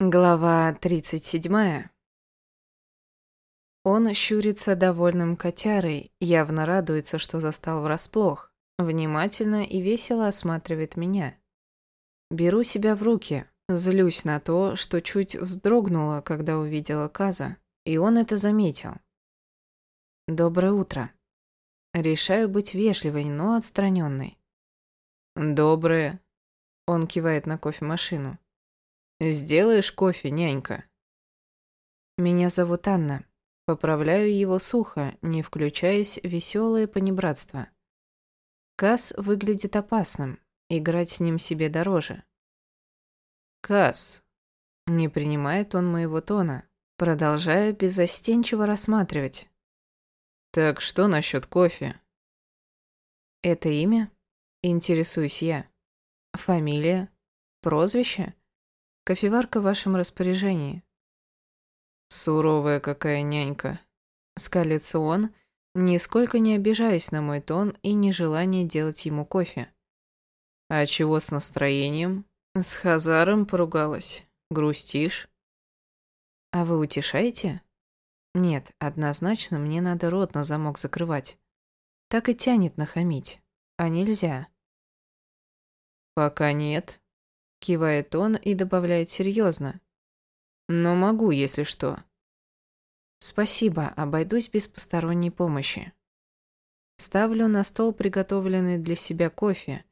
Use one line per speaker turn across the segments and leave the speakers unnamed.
Глава 37. Он щурится довольным котярой, явно радуется, что застал врасплох, внимательно и весело осматривает меня. Беру себя в руки, злюсь на то, что чуть вздрогнула, когда увидела Каза, и он это заметил. «Доброе утро». Решаю быть вежливой, но отстраненной.
«Доброе».
Он кивает на кофемашину.
«Сделаешь кофе, нянька?»
«Меня зовут Анна». Поправляю его сухо, не включаясь в веселое понебратство. Кас выглядит опасным. Играть с ним себе дороже.
«Кас!»
Не принимает он моего тона, продолжая беззастенчиво рассматривать.
«Так что насчет кофе?»
«Это имя?» Интересуюсь я. «Фамилия? Прозвище?» Кофеварка в вашем распоряжении.
Суровая какая нянька.
Скалится он, нисколько не обижаясь на мой тон и нежелание делать ему кофе.
А чего с настроением? С Хазаром поругалась. Грустишь?
А вы утешаете? Нет, однозначно мне надо рот на замок закрывать. Так и тянет нахамить. А нельзя.
Пока нет.
Кивает он и добавляет серьезно. Но могу, если что. Спасибо, обойдусь без посторонней помощи. Ставлю на стол приготовленный для себя кофе,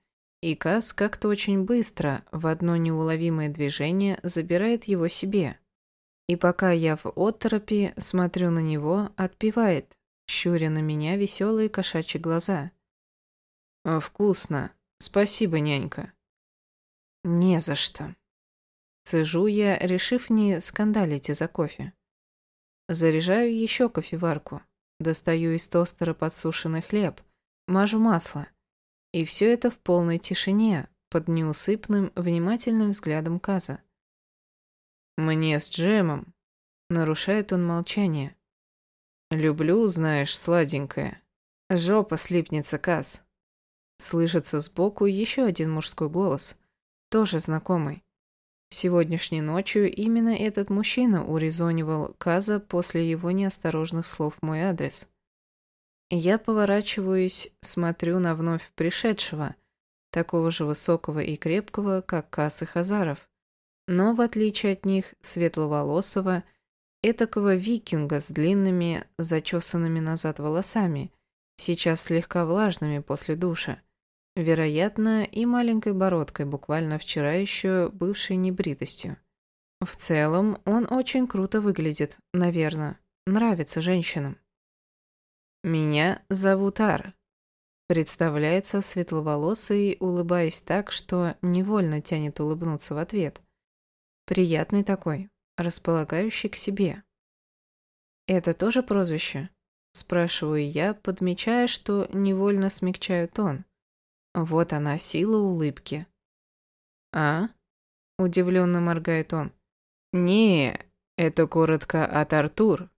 и Кас как-то очень быстро, в одно неуловимое движение, забирает его себе. И пока я в оторопи смотрю на него, отпивает, щуря на меня веселые кошачьи глаза.
«Вкусно. Спасибо, нянька».
«Не за что». Цежу я, решив не скандалить из-за кофе. Заряжаю еще кофеварку, достаю из тостера подсушенный хлеб, мажу масло. И все это в полной тишине, под неусыпным, внимательным взглядом Каза.
«Мне с джемом», — нарушает он молчание. «Люблю, знаешь, сладенькое».
«Жопа слипнется, Каз». Слышится сбоку еще один мужской голос — тоже знакомый. Сегодняшней ночью именно этот мужчина урезонивал Каза после его неосторожных слов в мой адрес. Я поворачиваюсь, смотрю на вновь пришедшего, такого же высокого и крепкого, как Каз и Хазаров, но, в отличие от них, светловолосого, этакого викинга с длинными, зачесанными назад волосами, сейчас слегка влажными после душа. Вероятно, и маленькой бородкой, буквально вчера еще бывшей небритостью. В целом, он очень круто выглядит, наверное. Нравится женщинам. «Меня зовут Ар», — представляется светловолосый, улыбаясь так, что невольно тянет улыбнуться в ответ. Приятный такой, располагающий к себе. «Это тоже прозвище?» — спрашиваю я, подмечая, что невольно смягчаю тон. Вот она, сила улыбки. «А?» – удивленно моргает он.
«Не, это коротко от Артур».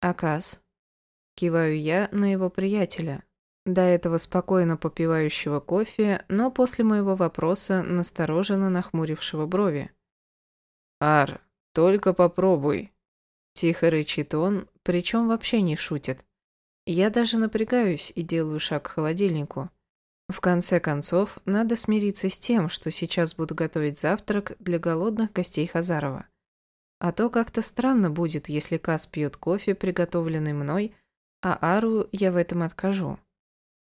«Акас?» – киваю я на его приятеля, до этого спокойно попивающего кофе, но после моего вопроса настороженно нахмурившего брови.
«Ар, только попробуй», –
тихо рычит он, причем вообще не шутит. Я даже напрягаюсь и делаю шаг к холодильнику. В конце концов, надо смириться с тем, что сейчас буду готовить завтрак для голодных гостей Хазарова. А то как-то странно будет, если Кас пьет кофе, приготовленный мной, а Ару я в этом откажу.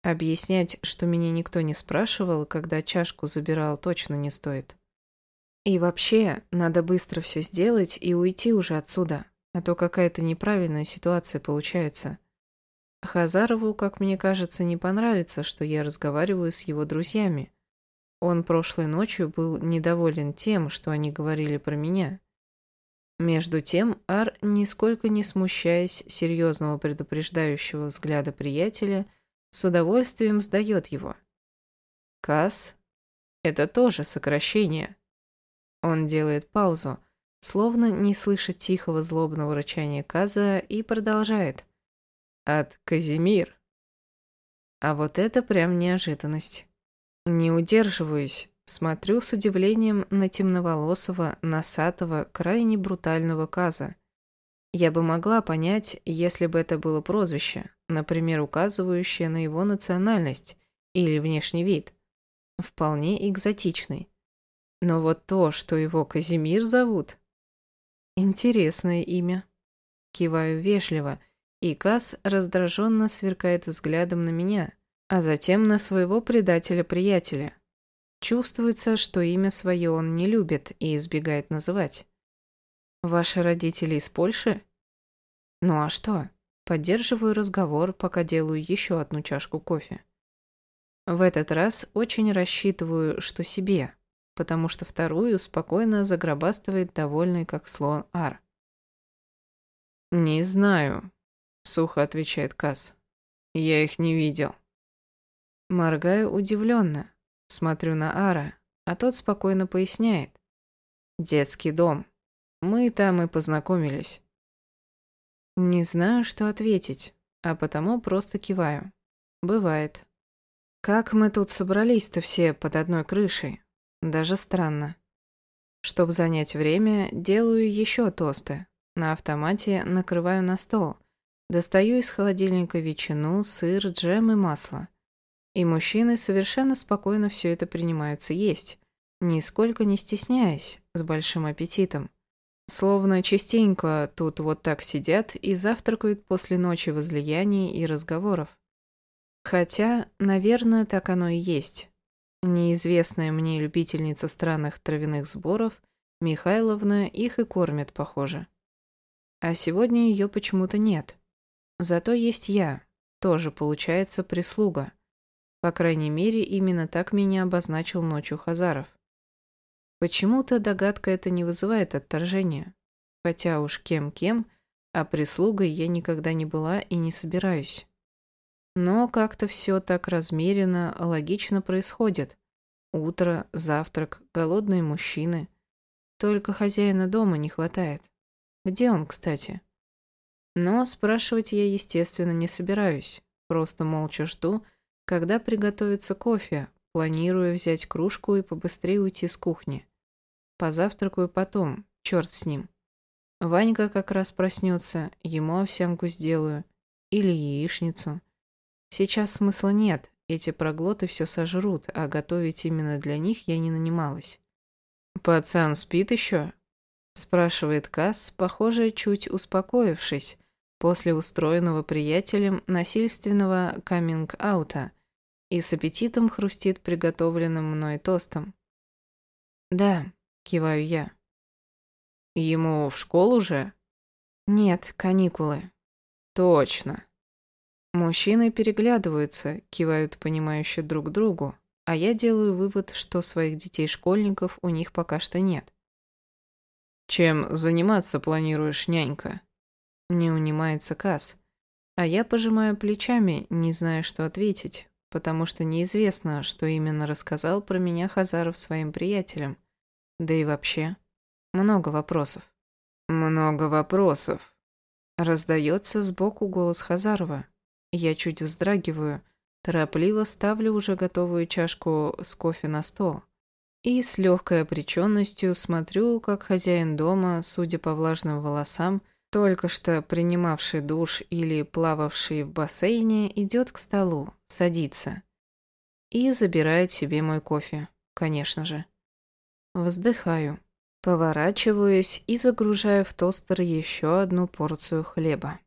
Объяснять, что меня никто не спрашивал, когда чашку забирал, точно не стоит. И вообще, надо быстро все сделать и уйти уже отсюда, а то какая-то неправильная ситуация получается. Хазарову, как мне кажется, не понравится, что я разговариваю с его друзьями. Он прошлой ночью был недоволен тем, что они говорили про меня. Между тем, Ар, нисколько не смущаясь серьезного предупреждающего взгляда приятеля, с удовольствием сдает его. Кас — это тоже сокращение. Он делает паузу, словно не слыша тихого злобного рычания Каза, и продолжает — от Казимир. А вот это прям неожиданность. Не удерживаюсь, смотрю с удивлением на темноволосого, носатого, крайне брутального Каза. Я бы могла понять, если бы это было прозвище, например, указывающее на его национальность или внешний вид. Вполне экзотичный. Но вот то, что его Казимир зовут... Интересное имя. Киваю вежливо, и Каз раздраженно сверкает взглядом на меня, а затем на своего предателя-приятеля. Чувствуется, что имя свое он не любит и избегает называть. «Ваши родители из Польши?» «Ну а что?» Поддерживаю разговор, пока делаю еще одну чашку кофе. В этот раз очень рассчитываю, что себе, потому что вторую спокойно загробастывает довольный как слон Ар. «Не знаю», — сухо отвечает Касс. «Я их не видел». Моргаю удивленно, смотрю на Ара, а тот спокойно поясняет. «Детский дом. Мы там и познакомились». Не знаю, что ответить, а потому просто киваю. Бывает. Как мы тут собрались-то все под одной крышей? Даже странно. Чтобы занять время, делаю еще тосты. На автомате накрываю на стол. Достаю из холодильника ветчину, сыр, джем и масло. И мужчины совершенно спокойно все это принимаются есть, нисколько не стесняясь, с большим аппетитом. Словно частенько тут вот так сидят и завтракают после ночи возлияний и разговоров. Хотя, наверное, так оно и есть. Неизвестная мне любительница странных травяных сборов, Михайловна их и кормит, похоже. А сегодня ее почему-то нет. Зато есть я, тоже, получается, прислуга. По крайней мере, именно так меня обозначил ночью Хазаров. Почему-то догадка эта не вызывает отторжения. Хотя уж кем-кем, а прислугой я никогда не была и не собираюсь. Но как-то все так размеренно, логично происходит. Утро, завтрак, голодные мужчины. Только хозяина дома не хватает. Где он, кстати? Но спрашивать я, естественно, не собираюсь. Просто молча жду, когда приготовится кофе, планируя взять кружку и побыстрее уйти с кухни. Позавтракаю потом, черт с ним. Ванька как раз проснется, ему овсянку сделаю. Или яичницу. Сейчас смысла нет, эти проглоты все сожрут, а готовить именно для них я не нанималась. «Пацан спит еще?» – спрашивает Касс, похоже, чуть успокоившись после устроенного приятелем насильственного каминг-аута и с аппетитом хрустит приготовленным мной тостом. «Да», – киваю я. «Ему в школу же?» «Нет, каникулы». «Точно», Мужчины переглядываются, кивают понимающе друг другу, а я делаю вывод, что своих детей-школьников у них пока что нет. «Чем заниматься планируешь, нянька?» Не унимается Касс. А я пожимаю плечами, не зная, что ответить, потому что неизвестно, что именно рассказал про меня Хазаров своим приятелям. Да и вообще, много вопросов. «Много вопросов», — раздается сбоку голос Хазарова. Я чуть вздрагиваю, торопливо ставлю уже готовую чашку с кофе на стол. И с легкой обреченностью смотрю, как хозяин дома, судя по влажным волосам, только что принимавший душ или плававший в бассейне, идет к столу, садится. И забирает себе мой кофе, конечно же. Вздыхаю, поворачиваюсь и загружаю в тостер еще одну порцию хлеба.